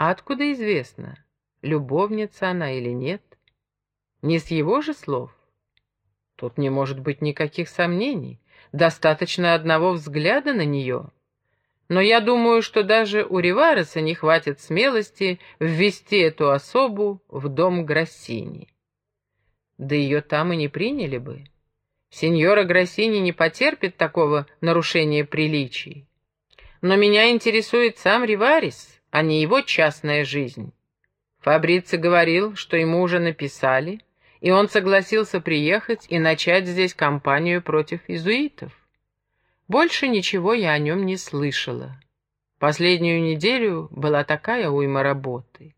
А откуда известно, любовница она или нет? Не с его же слов? Тут не может быть никаких сомнений. Достаточно одного взгляда на нее. Но я думаю, что даже у Ривареса не хватит смелости ввести эту особу в дом Гроссини. Да ее там и не приняли бы. Сеньора Гроссини не потерпит такого нарушения приличий. Но меня интересует сам Риварис, а не его частная жизнь. Фабрици говорил, что ему уже написали, и он согласился приехать и начать здесь кампанию против иезуитов. Больше ничего я о нем не слышала. Последнюю неделю была такая уйма работы.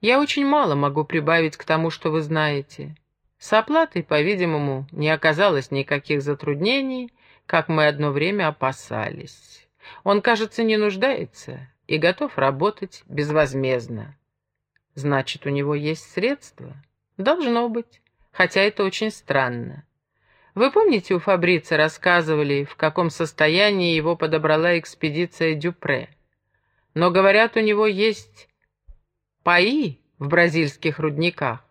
Я очень мало могу прибавить к тому, что вы знаете. С оплатой, по-видимому, не оказалось никаких затруднений, как мы одно время опасались. Он, кажется, не нуждается и готов работать безвозмездно. Значит, у него есть средства? Должно быть, хотя это очень странно. Вы помните, у Фабрица рассказывали, в каком состоянии его подобрала экспедиция Дюпре? Но, говорят, у него есть паи в бразильских рудниках.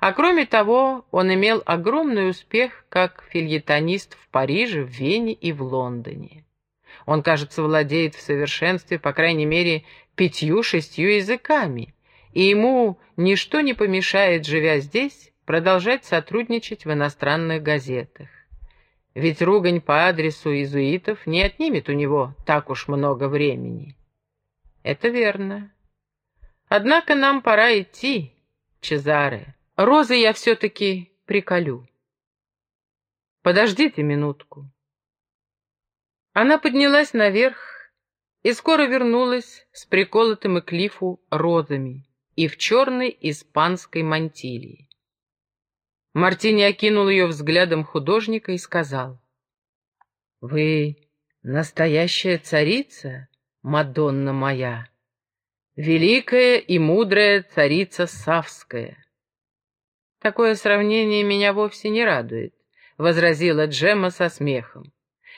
А кроме того, он имел огромный успех как фильетонист в Париже, в Вене и в Лондоне. Он, кажется, владеет в совершенстве, по крайней мере, пятью-шестью языками, и ему ничто не помешает, живя здесь, продолжать сотрудничать в иностранных газетах. Ведь ругань по адресу иезуитов не отнимет у него так уж много времени. Это верно. Однако нам пора идти, Чезаре. Розы я все-таки приколю. Подождите минутку. Она поднялась наверх и скоро вернулась с приколотым к лифу розами и в черной испанской мантилии. Мартини окинул ее взглядом художника и сказал, «Вы настоящая царица, Мадонна моя, великая и мудрая царица Савская». «Такое сравнение меня вовсе не радует», — возразила Джемма со смехом.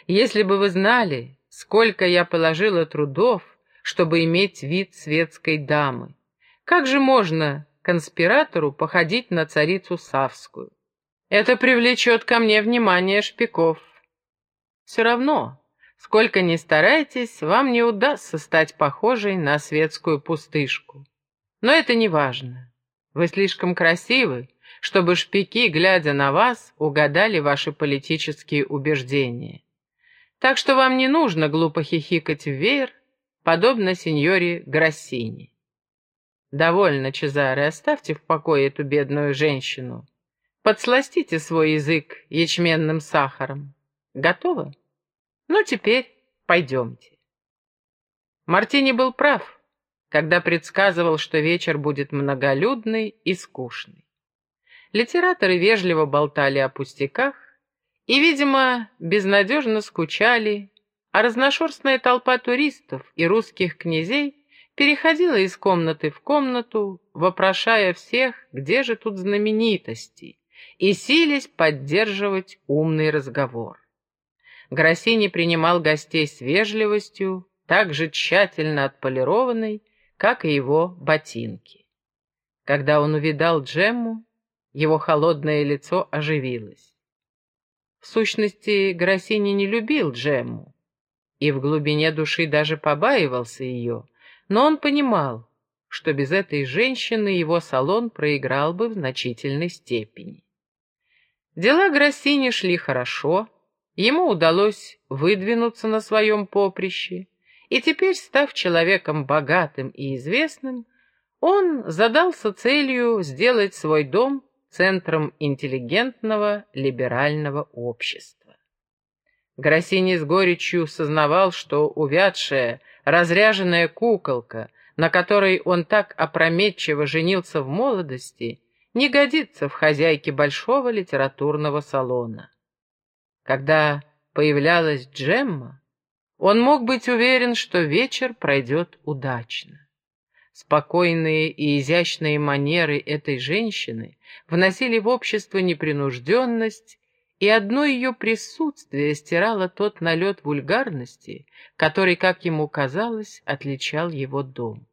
«Если бы вы знали, сколько я положила трудов, чтобы иметь вид светской дамы, как же можно конспиратору походить на царицу Савскую? Это привлечет ко мне внимание шпиков. Все равно, сколько ни старайтесь, вам не удастся стать похожей на светскую пустышку. Но это не важно. Вы слишком красивы, чтобы шпики, глядя на вас, угадали ваши политические убеждения. Так что вам не нужно глупо хихикать в веер, подобно сеньоре Гроссини. «Довольно, Чезаре, оставьте в покое эту бедную женщину. Подсластите свой язык ячменным сахаром. Готово? Ну, теперь пойдемте». Мартини был прав, когда предсказывал, что вечер будет многолюдный и скучный. Литераторы вежливо болтали о пустяках и, видимо, безнадежно скучали, а разношерстная толпа туристов и русских князей переходила из комнаты в комнату, вопрошая всех, где же тут знаменитости, и сились поддерживать умный разговор. Гроссини принимал гостей с вежливостью, так же тщательно отполированной, как и его ботинки. Когда он увидал Джемму, его холодное лицо оживилось. В сущности, Гроссини не любил Джемму и в глубине души даже побаивался ее, но он понимал, что без этой женщины его салон проиграл бы в значительной степени. Дела Гроссини шли хорошо, ему удалось выдвинуться на своем поприще, и теперь, став человеком богатым и известным, он задался целью сделать свой дом центром интеллигентного либерального общества. Гроссини с горечью сознавал, что увядшая, разряженная куколка, на которой он так опрометчиво женился в молодости, не годится в хозяйке большого литературного салона. Когда появлялась Джемма, он мог быть уверен, что вечер пройдет удачно. Спокойные и изящные манеры этой женщины вносили в общество непринужденность и одно ее присутствие стирало тот налет вульгарности, который, как ему казалось, отличал его дом.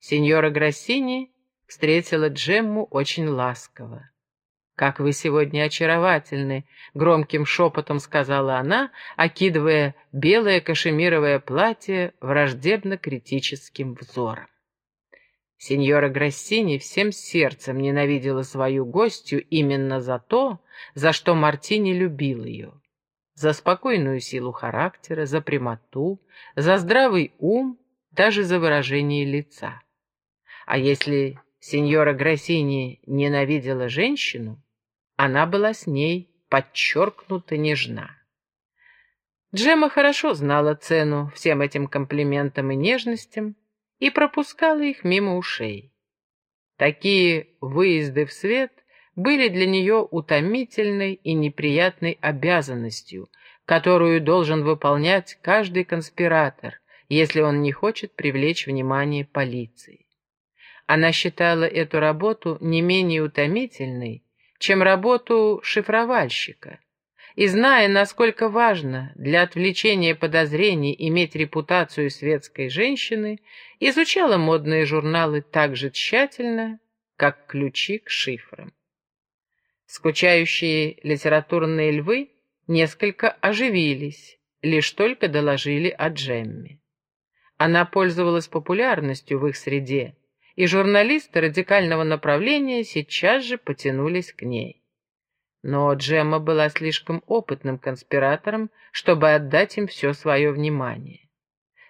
Сеньора Гроссини встретила Джемму очень ласково. «Как вы сегодня очаровательны!» — громким шепотом сказала она, окидывая белое кашемировое платье враждебно-критическим взором. Сеньора Гроссини всем сердцем ненавидела свою гостью именно за то, за что Мартини любил ее. За спокойную силу характера, за прямоту, за здравый ум, даже за выражение лица. А если сеньора Гроссини ненавидела женщину, она была с ней подчеркнуто нежна. Джема хорошо знала цену всем этим комплиментам и нежностям и пропускала их мимо ушей. Такие выезды в свет были для нее утомительной и неприятной обязанностью, которую должен выполнять каждый конспиратор, если он не хочет привлечь внимание полиции. Она считала эту работу не менее утомительной, чем работу шифровальщика. И зная, насколько важно для отвлечения подозрений иметь репутацию светской женщины, изучала модные журналы так же тщательно, как ключи к шифрам. Скучающие литературные львы несколько оживились, лишь только доложили о Джемме. Она пользовалась популярностью в их среде, и журналисты радикального направления сейчас же потянулись к ней. Но Джемма была слишком опытным конспиратором, чтобы отдать им все свое внимание.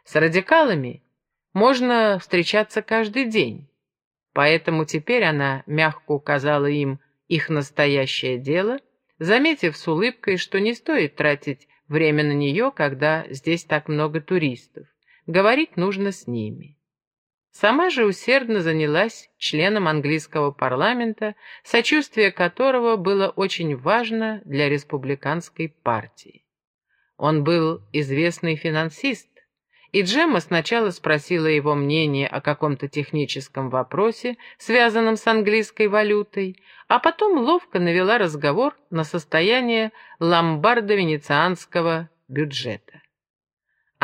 С радикалами можно встречаться каждый день, поэтому теперь она мягко указала им их настоящее дело, заметив с улыбкой, что не стоит тратить время на нее, когда здесь так много туристов. Говорить нужно с ними. Сама же усердно занялась членом английского парламента, сочувствие которого было очень важно для республиканской партии. Он был известный финансист, и Джемма сначала спросила его мнение о каком-то техническом вопросе, связанном с английской валютой, а потом ловко навела разговор на состояние ломбардо-венецианского бюджета.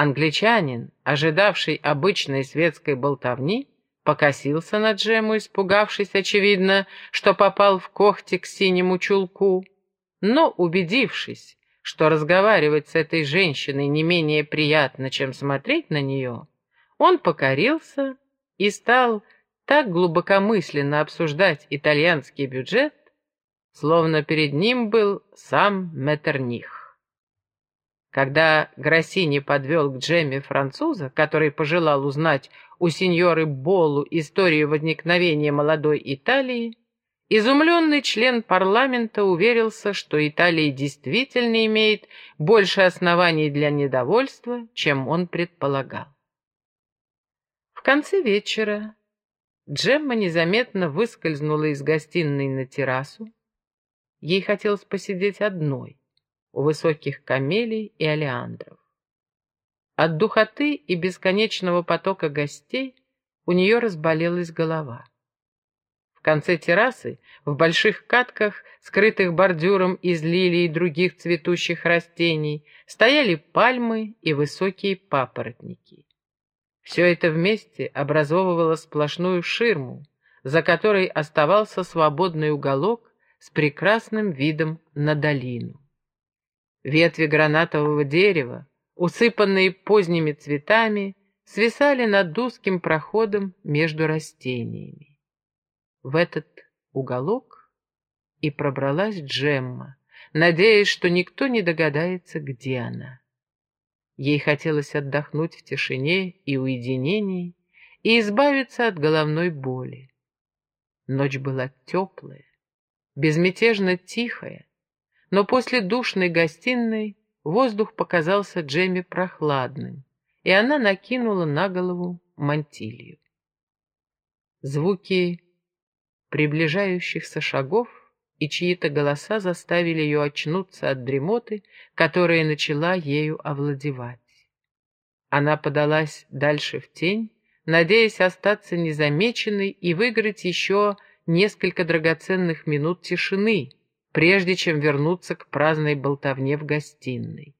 Англичанин, ожидавший обычной светской болтовни, покосился на Джему, испугавшись, очевидно, что попал в когти к синему чулку, но, убедившись, что разговаривать с этой женщиной не менее приятно, чем смотреть на нее, он покорился и стал так глубокомысленно обсуждать итальянский бюджет, словно перед ним был сам Меттерних. Когда Гроссини подвел к Джемме француза, который пожелал узнать у сеньоры Болу историю возникновения молодой Италии, изумленный член парламента уверился, что Италия действительно имеет больше оснований для недовольства, чем он предполагал. В конце вечера Джемма незаметно выскользнула из гостиной на террасу. Ей хотелось посидеть одной у высоких камелий и олеандров. От духоты и бесконечного потока гостей у нее разболелась голова. В конце террасы, в больших катках, скрытых бордюром из лилий и других цветущих растений, стояли пальмы и высокие папоротники. Все это вместе образовывало сплошную ширму, за которой оставался свободный уголок с прекрасным видом на долину. Ветви гранатового дерева, усыпанные поздними цветами, свисали над узким проходом между растениями. В этот уголок и пробралась Джемма, надеясь, что никто не догадается, где она. Ей хотелось отдохнуть в тишине и уединении и избавиться от головной боли. Ночь была теплая, безмятежно тихая, но после душной гостиной воздух показался Джемми прохладным, и она накинула на голову мантилью. Звуки приближающихся шагов и чьи-то голоса заставили ее очнуться от дремоты, которая начала ею овладевать. Она подалась дальше в тень, надеясь остаться незамеченной и выиграть еще несколько драгоценных минут тишины, прежде чем вернуться к праздной болтовне в гостиной.